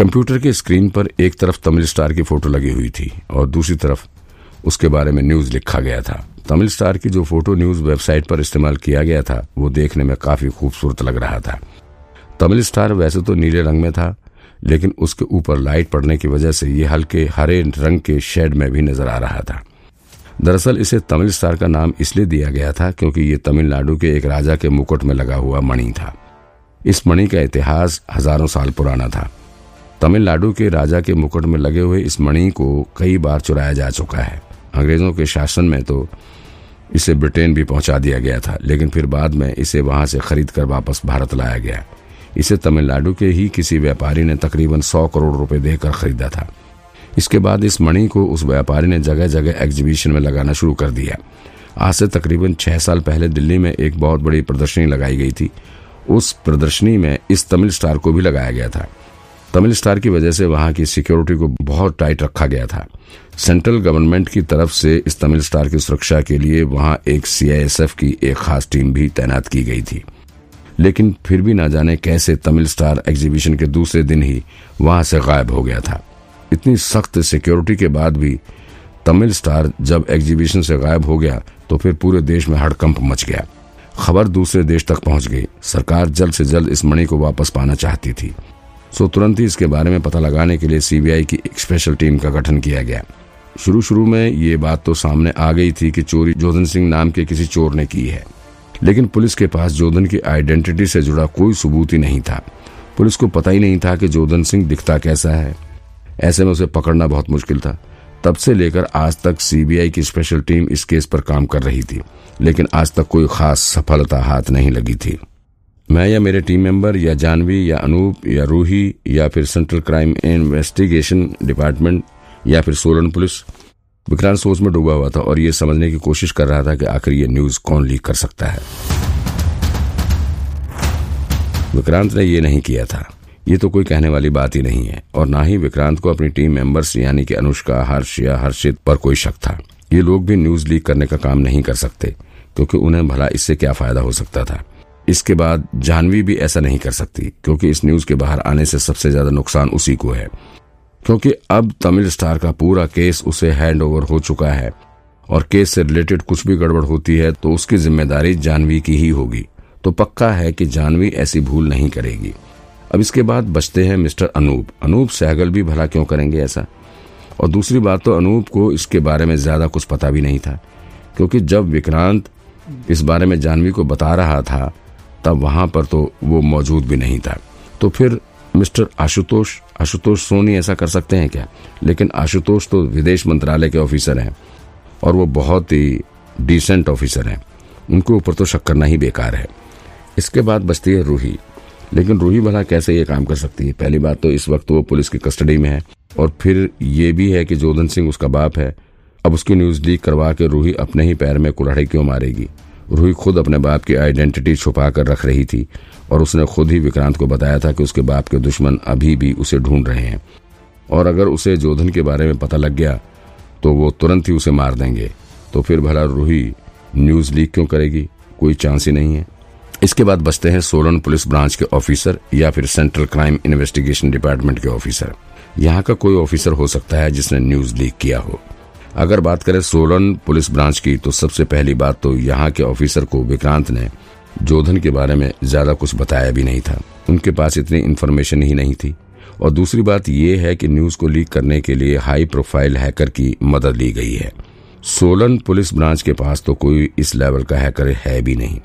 Computer के screen पर एक तरफ़ तमिल स्टार की फ़ोटो लगी हुई थी और दूसरी तरफ़ उसके बारे में न्यूज़ लिखा गया था। तमिल स्टार की जो फ़ोटो न्यूज़ वेबसाइट पर इस्तेमाल किया गया था, वो देखने में काफ़ी खूबसूरत लग रहा था। तमिल स्टार वैसे तो नीले रंग में था, लेकिन उसके ऊपर लाइट पड़ने की वजह से ये हल्के हरे रंग के शेड में भी नज़र आ रहा था। दरअसल इसे तमिल स्टार का नाम इसलिए दिया गया था क्योंकि ये तमिलनाडु के एक राजा के मुकुट में लगा हुआ मणि था। इस मणि का इतिहास हज़ारों साल पुराना था। तमिलनाडु के राजा के मुकुट में लगे हुए इस मणि को कई बार चुराया जा चुका है। अंग्रेज़ों के शासन में तो इसे ब्रिटेन भी पहुँचा दिया गया था, लेकिन फिर बाद में इसे वहाँ से खरीद कर वापस भारत लाया गया। इसे तमिलनाडु के ही किसी व्यापारी ने तकरीबन सौ करोड़ रुपए देकर खरीदा था। इसके बाद इस मणि को उस व्यापारी ने जगह जगह एग्जीबिशन में लगाना शुरू कर दिया। आज से तकरीबन छह साल पहले दिल्ली में एक बहुत बड़ी प्रदर्शनी लगाई गई थी। उस प्रदर्शनी में इस तमिल स्टार को भी लगाया गया था। तमिल स्टार की वजह से वहाँ की सिक्योरिटी को बहुत टाइट रखा गया था। सेंट्रल गवर्नमेंट की तरफ़ से इस तमिल स्टार की सुरक्षा के लिए वहाँ एक सीआईएसएफ की एक खास टीम भी तैनात की गई थी। लेकिन फिर भी ना जाने कैसे तमिल स्टार एग्जीबिशन के दूसरे दिन ही वहाँ से गायब हो गया था। इतनी सख्त सिक्योरिटी के बाद भी तमिल स्टार जब एग्जीबिशन से गायब हो गया तो फिर पूरे देश में हड़कंप मच गया। खबर दूसरे देश तक पहुँच गई। सरकार जल्द से जल्द इस मणि को वापस पाना चाहती थी। सो तुरंत ही इसके बारे में पता लगाने के लिए सीबीआई की एक स्पेशल टीम का गठन किया गया। शुरू शुरू में ये बात तो सामने आ गई थी कि चोरी जोधन सिंह नाम के किसी चोर ने की है। लेकिन पुलिस के पास जोधन की आइडेंटिटी से जुड़ा कोई सबूत ही नहीं था। पुलिस को पता ही नहीं था कि जोधन सिंह दिखता कैसा है। ऐसे में उसे पकड़ना बहुत मुश्किल था। तब से लेकर आज तक सीबीआई की स्पेशल टीम इस केस पर काम कर रही थी। लेकिन आज तक कोई खास सफलता हाथ नहीं लगी थी। मैं या मेरे टीम मेंबर या जानवी या अनूप या रूही या फिर सेंट्रल क्राइम इन्वेस्टिगेशन डिपार्टमेंट या फिर सोलन पुलिस, विक्रांत सोच में डूबा हुआ था और ये समझने की कोशिश कर रहा था कि आखिर ये न्यूज़ कौन लीक कर सकता है। विक्रांत ने ये नहीं किया था। ये तो कोई कहने वाली बात ही नहीं है और ना ही विक्रांत को अपनी टीम मेंबर्स यानी कि अनुष्का, हर्ष या हर्षित पर कोई शक था। ये लोग भी न्यूज़ लीक करने का काम नहीं कर सकते, क्योंकि उन्हें भला इससे क्या फ़ायदा हो सकता था। इसके बाद जानवी भी ऐसा नहीं कर सकती, क्योंकि इस न्यूज़ के बाहर आने से सबसे ज़्यादा नुकसान उसी को है। क्योंकि अब तमिल स्टार का पूरा केस उसे हैंड ओवर हो चुका है, और केस से रिलेटेड कुछ भी गड़बड़ होती है तो उसकी ज़िम्मेदारी जानवी की ही होगी। तो पक्का है कि जानवी ऐसी भूल नहीं करेगी। अब इसके बाद बचते हैं मिस्टर अनूप। अनूप सहगल भी भला क्यों करेंगे ऐसा? और दूसरी बात तो अनूप को इसके बारे में ज़्यादा कुछ पता भी नहीं था, क्योंकि जब विक्रांत इस बारे में जानवी को बता रहा था तब वहाँ पर तो वो मौजूद भी नहीं था। तो फिर मिस्टर आशुतोष आशुतोष सोनी ऐसा कर सकते हैं क्या? लेकिन आशुतोष तो विदेश मंत्रालय के ऑफिसर हैं और वो बहुत ही डिसेंट ऑफिसर हैं। उनके ऊपर तो शक करना ही बेकार है। इसके बाद बचती है रूही। लेकिन रूही भला कैसे ये काम कर सकती है? पहली बात तो इस वक्त वो पुलिस की कस्टडी में है और फिर ये भी है कि जोधन सिंह उसका बाप है। अब उसकी न्यूज़ लीक करवा के रूही अपने ही पैर में कुल्हाड़ी क्यों मारेगी? रूही खुद अपने बाप की आइडेंटिटी छुपा कर रख रही थी और उसने खुद ही विक्रांत को बताया था कि उसके बाप के दुश्मन अभी भी उसे ढूंढ रहे हैं। और अगर उसे जोधन के बारे में पता लग गया तो वो तुरंत ही उसे मार देंगे। तो फिर भला रूही न्यूज़ लीक क्यों करेगी? कोई चांस ही नहीं है। इसके बाद बचते हैं सोलन पुलिस ब्रांच के ऑफिसर या फिर सेंट्रल क्राइम इन्वेस्टिगेशन डिपार्टमेंट के ऑफिसर यहाँ का कोई ऑफिसर हो सकता है जिसने न्यूज़ लीक किया हो। अगर बात करें सोलन पुलिस ब्रांच की तो सबसे पहली बात तो यहाँ के ऑफिसर को विक्रांत ने जोधन के बारे में ज़्यादा कुछ बताया भी नहीं था। उनके पास इतनी इन्फॉर्मेशन ही नहीं थी। और दूसरी बात यह है कि न्यूज़ को लीक करने के लिए हाई प्रोफ़ाइल हैकर की मदद ली गई है। सोलन पुलिस ब्रांच के पास तो कोई इस लेवल का हैकर है भी नहीं।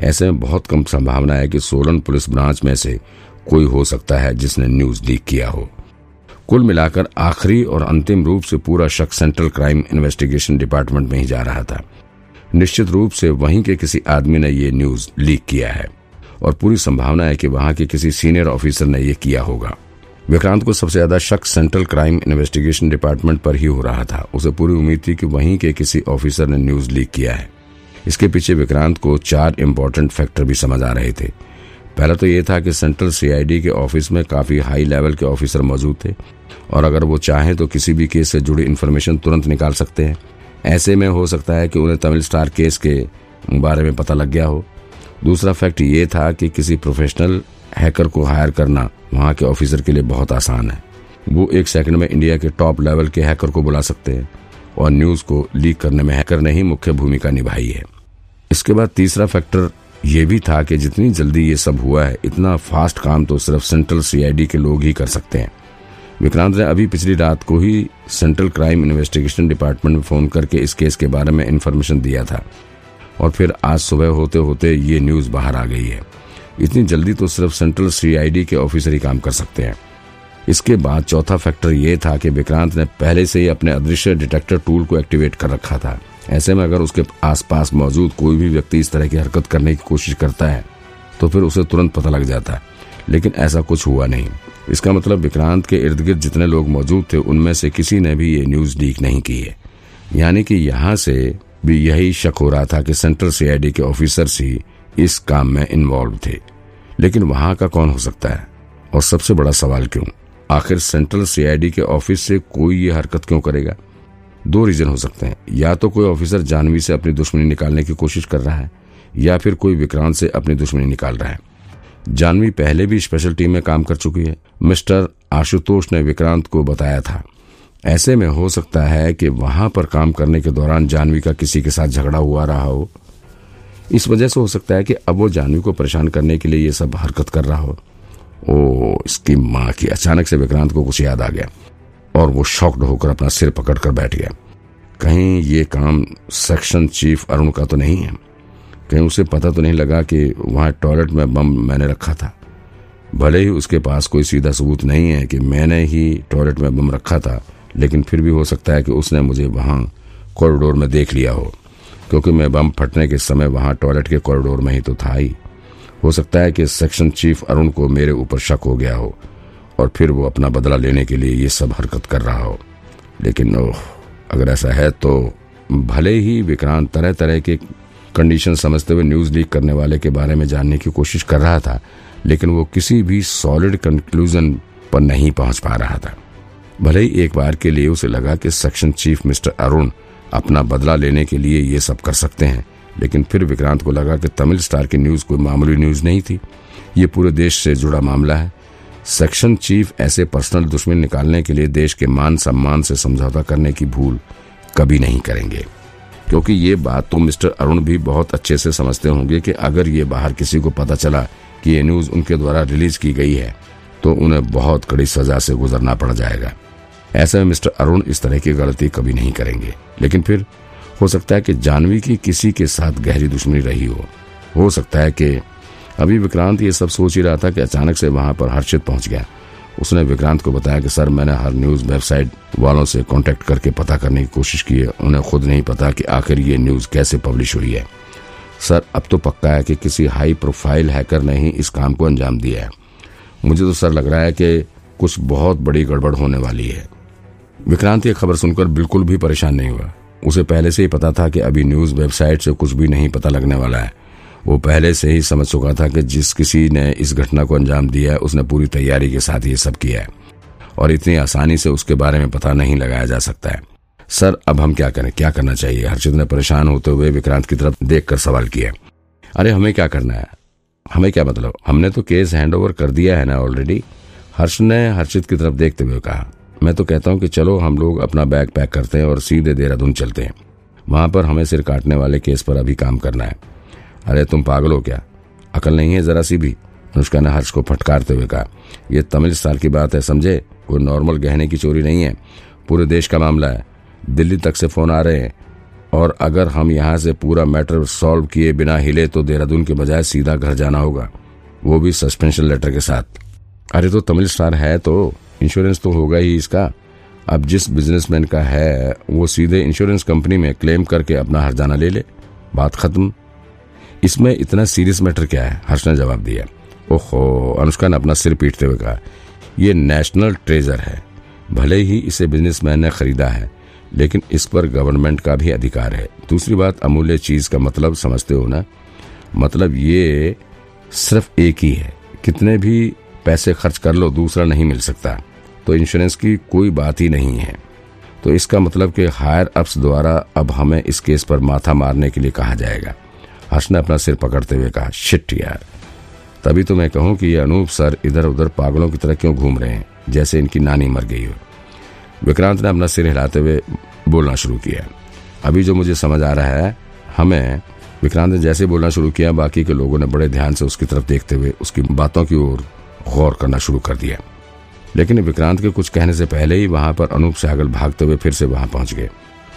ऐसे में बहुत कम संभावना है कि सोलन पुलिस ब्रांच में से कोई हो सकता है जिसने न्यूज़ लीक किया हो। कुल मिलाकर आखिरी और अंतिम रूप से पूरा शक सेंट्रल क्राइम इन्वेस्टिगेशन डिपार्टमेंट में ही जा रहा था। निश्चित रूप से वहीं के किसी आदमी ने ये न्यूज़ लीक किया है और पूरी संभावना है कि वहाँ के किसी सीनियर ऑफिसर ने यह किया होगा। विक्रांत को सबसे ज़्यादा शक सेंट्रल क्राइम इन्वेस्टिगेशन डिपार्टमेंट पर ही हो रहा था। उसे पूरी उम्मीद थी कि वहीं के किसी ऑफिसर ने न्यूज़ लीक किया है। इसके पीछे विक्रांत को चार इम्पोर्टेंट फैक्टर भी समझ आ रहे थे। पहला तो ये था कि सेंट्रल सीआईडी के ऑफ़िस में काफ़ी हाई लेवल के ऑफिसर मौजूद थे। और अगर वो चाहें तो किसी भी केस से जुड़ी इन्फॉर्मेशन तुरंत निकाल सकते हैं। ऐसे में हो सकता है कि उन्हें तमिल स्टार केस के बारे में पता लग गया हो। दूसरा फैक्ट ये था कि किसी प्रोफेशनल हैकर को हायर करना वहाँ के ऑफिसर के लिए बहुत आसान है। वो एक सेकंड में इंडिया के टॉप लेवल के हैकर को बुला सकते हैं और न्यूज़ को लीक करने में हैकर ने ही मुख्य भूमिका निभाई है। इसके बाद तीसरा फैक्टर ये भी था कि जितनी जल्दी ये सब हुआ है, इतना फास्ट काम तो सिर्फ़ सेंट्रल सीआईडी के लोग ही कर सकते हैं। विक्रांत ने अभी पिछली रात को ही सेंट्रल क्राइम इन्वेस्टिगेशन डिपार्टमेंट में फ़ोन करके इस केस के बारे में इन्फॉर्मेशन दिया था। और फिर आज सुबह होते होते ये न्यूज़ बाहर आ गई है। इतनी जल्दी तो सिर्फ़ सेंट्रल सीआईडी के ऑफिसर ही काम कर सकते हैं। इसके बाद चौथा फैक्टर ये था कि विक्रांत ने पहले से ही अपने अदृश्य डिटेक्टर टूल को एक्टिवेट कर रखा था। ऐसे में अगर उसके आसपास मौजूद कोई भी व्यक्ति इस तरह की हरकत करने की कोशिश करता है तो फिर उसे तुरंत पता लग जाता है। लेकिन ऐसा कुछ हुआ नहीं। इसका मतलब विक्रांत के इर्द गिर्द जितने लोग मौजूद थे, उनमें से किसी ने भी ये न्यूज़ लीक नहीं की है। यानी कि यहाँ से भी यही शक हो रहा था कि सेंट्रल सीआईडी के ऑफिसर्स ही इस काम में इन्वॉल्व थे। लेकिन वहाँ का कौन हो सकता है? और सबसे बड़ा सवाल क्यों? आखिर सेंट्रल सीआईडी के ऑफ़िस से कोई ये हरकत क्यों करेगा? दो रीजन हो सकते हैं। या तो कोई ऑफिसर जानवी से अपनी दुश्मनी निकालने की कोशिश कर रहा है, या फिर कोई विक्रांत से अपनी दुश्मनी निकाल रहा है। जानवी पहले भी स्पेशल टीम में काम कर चुकी है। मिस्टर आशुतोष ने विक्रांत को बताया था। ऐसे में हो सकता है कि वहाँ पर काम करने के दौरान जानवी का किसी के साथ झगड़ा हुआ रहा हो। इस वजह से हो सकता है कि अब वो जानवी को परेशान करने के लिए ये सब हरकत कर रहा हो। ओ इसकी माँ की अचानक से विक्रांत को कुछ याद आ गया। और वो शॉक्ड होकर अपना सिर पकड़कर बैठ गया। कहीं ये काम सेक्शन चीफ अरुण का तो नहीं है। कहीं उसे पता तो नहीं लगा कि वहाँ टॉयलेट में बम मैंने रखा था। भले ही उसके पास कोई सीधा सबूत नहीं है कि मैंने ही टॉयलेट में बम रखा था, लेकिन फिर भी हो सकता है कि उसने मुझे वहाँ कॉरिडोर में देख लिया हो, क्योंकि मैं बम फटने के समय वहाँ टॉयलेट के कॉरिडोर में ही तो था ही। हो सकता है कि सेक्शन चीफ अरुण को मेरे ऊपर शक हो गया हो और फिर वो अपना बदला लेने के लिए ये सब हरकत कर रहा हो। लेकिन ओह, अगर ऐसा है तो भले ही विक्रांत तरह तरह के कंडीशन समझते हुए न्यूज़ लीक करने वाले के बारे में जानने की कोशिश कर रहा था, लेकिन वो किसी भी सॉलिड कंक्लूजन पर नहीं पहुँच पा रहा था। भले ही एक बार के लिए उसे लगा कि सेक्शन चीफ मिस्टर अरुण अपना बदला लेने के लिए ये सब कर सकते हैं, लेकिन फिर विक्रांत को लगा कि तमिल स्टार की न्यूज़ कोई मामूली न्यूज़ नहीं थी। ये पूरे देश से जुड़ा मामला है। सेक्शन चीफ ऐसे पर्सनल दुश्मन निकालने के लिए देश के मान सम्मान से समझौता करने की भूल कभी नहीं करेंगे। क्योंकि ये बात तो मिस्टर अरुण भी बहुत अच्छे से समझते होंगे कि अगर ये बाहर किसी को पता चला कि ये न्यूज़ उनके द्वारा रिलीज़ की गई है तो उन्हें बहुत कड़ी सजा से गुजरना पड़ जाएगा। ऐसे में मिस्टर अरुण इस तरह की गलती कभी नहीं करेंगे। लेकिन फिर हो सकता है कि जानवी की किसी के साथ गहरी दुश्मनी रही हो। हो सकता है कि अभी विक्रांत ये सब सोच ही रहा था कि अचानक से वहाँ पर हर्षित पहुँच गया। उसने विक्रांत को बताया कि, सर, मैंने हर न्यूज़ वेबसाइट वालों से कांटेक्ट करके पता करने की कोशिश की है। उन्हें खुद नहीं पता कि आखिर ये न्यूज़ कैसे पब्लिश हुई है। सर, अब तो पक्का है कि किसी हाई प्रोफ़ाइल हैकर ने ही इस काम को अंजाम दिया है। मुझे तो सर, लग रहा है कि कुछ बहुत बड़ी गड़बड़ होने वाली है। विक्रांत, ये खबर सुनकर बिल्कुल भी परेशान नहीं हुआ। उसे पहले से ही पता था कि अभी न्यूज़ वेबसाइट से कुछ भी नहीं पता लगने वाला है। वो पहले से ही समझ चुका था कि जिस किसी ने इस घटना को अंजाम दिया है, उसने पूरी तैयारी के साथ ये सब किया है। और इतनी आसानी से उसके बारे में पता नहीं लगाया जा सकता है। सर, अब हम क्या करें? क्या करना चाहिए? हर्षित ने परेशान होते हुए विक्रांत की तरफ़ देखकर सवाल किया। अरे, हमें क्या करना है? हमें क्या मतलब? हमने तो केस हैंड ओवर कर दिया है ना ऑलरेडी हर्ष ने हर्षित की तरफ़ देखते हुए कहा, मैं तो कहता हूँ कि चलो, हम लोग अपना बैग पैक करते हैं और सीधे देहरादून चलते हैं। वहाँ पर हमें सिर काटने वाले केस पर अभी काम करना है। अरे तुम पागल हो क्या? अकल नहीं है जरा सी भी? अनुष्का ने हर्ष को फटकारते हुए कहा यह तमिल स्टार की बात है समझे? कोई नॉर्मल गहने की चोरी नहीं है। पूरे देश का मामला है। दिल्ली तक से फ़ोन आ रहे हैं। और अगर हम यहाँ से पूरा मैटर सॉल्व किए बिना हिले तो देहरादून के बजाय सीधा घर जाना होगा। वो भी सस्पेंशन लेटर के साथ। अरे तो तमिल स्टार है तो इंश्योरेंस तो होगा ही इसका। अब जिस बिजनेसमैन का है, वो सीधे इंश्योरेंस कंपनी में क्लेम करके अपना हरजाना ले ले। बात खत्म। इसमें इतना सीरियस मैटर क्या है? हर्ष ने जवाब दिया। ओहो, अनुष्का ने अपना सिर पीटते हुए कहा यह नेशनल ट्रेजर है। भले ही इसे बिजनेसमैन ने खरीदा है, लेकिन इस पर गवर्नमेंट का भी अधिकार है। दूसरी बात, अमूल्य चीज़ का मतलब समझते हो ना? मतलब ये सिर्फ़ एक ही है। कितने भी पैसे खर्च कर लो, दूसरा नहीं मिल सकता। तो इंश्योरेंस की कोई बात ही नहीं है। तो इसका मतलब कि हायर अप्स द्वारा अब हमें इस केस पर माथा मारने के लिए कहा जाएगा। हर्ष ने अपना सिर पकड़ते हुए कहा, शिट यार, तभी तो मैं कहूँ कि ये अनूप सर इधर उधर पागलों की तरह क्यों घूम रहे हैं, जैसे इनकी नानी मर गई हो? विक्रांत ने अपना सिर हिलाते हुए बोलना शुरू किया। अभी जो मुझे समझ आ रहा है, हमें विक्रांत ने जैसे बोलना शुरू किया, बाकी के लोगों ने बड़े ध्यान से उसकी तरफ़ देखते हुए उसकी बातों की ओर गौर करना शुरू कर दिया। लेकिन विक्रांत के कुछ कहने से पहले ही वहाँ पर अनूप सहगल भागते हुए फिर से वहाँ पहुँच गए।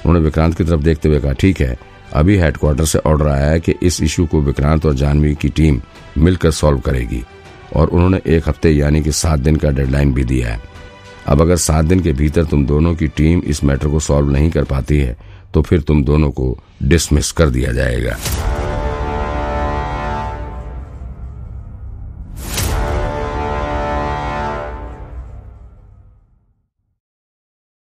उन्होंने विक्रांत की तरफ़ देखते हुए कहा, ठीक है अभी हेडक्वार्टर से ऑर्डर आया है कि इस इशू को विक्रांत और जानवी की टीम मिलकर सॉल्व करेगी। और उन्होंने एक हफ़्ते यानी कि सात दिन का डेडलाइन भी दिया है। अब अगर सात दिन के भीतर तुम दोनों की टीम इस मैटर को सॉल्व नहीं कर पाती है तो फिर तुम दोनों को डिसमिस कर दिया जाएगा।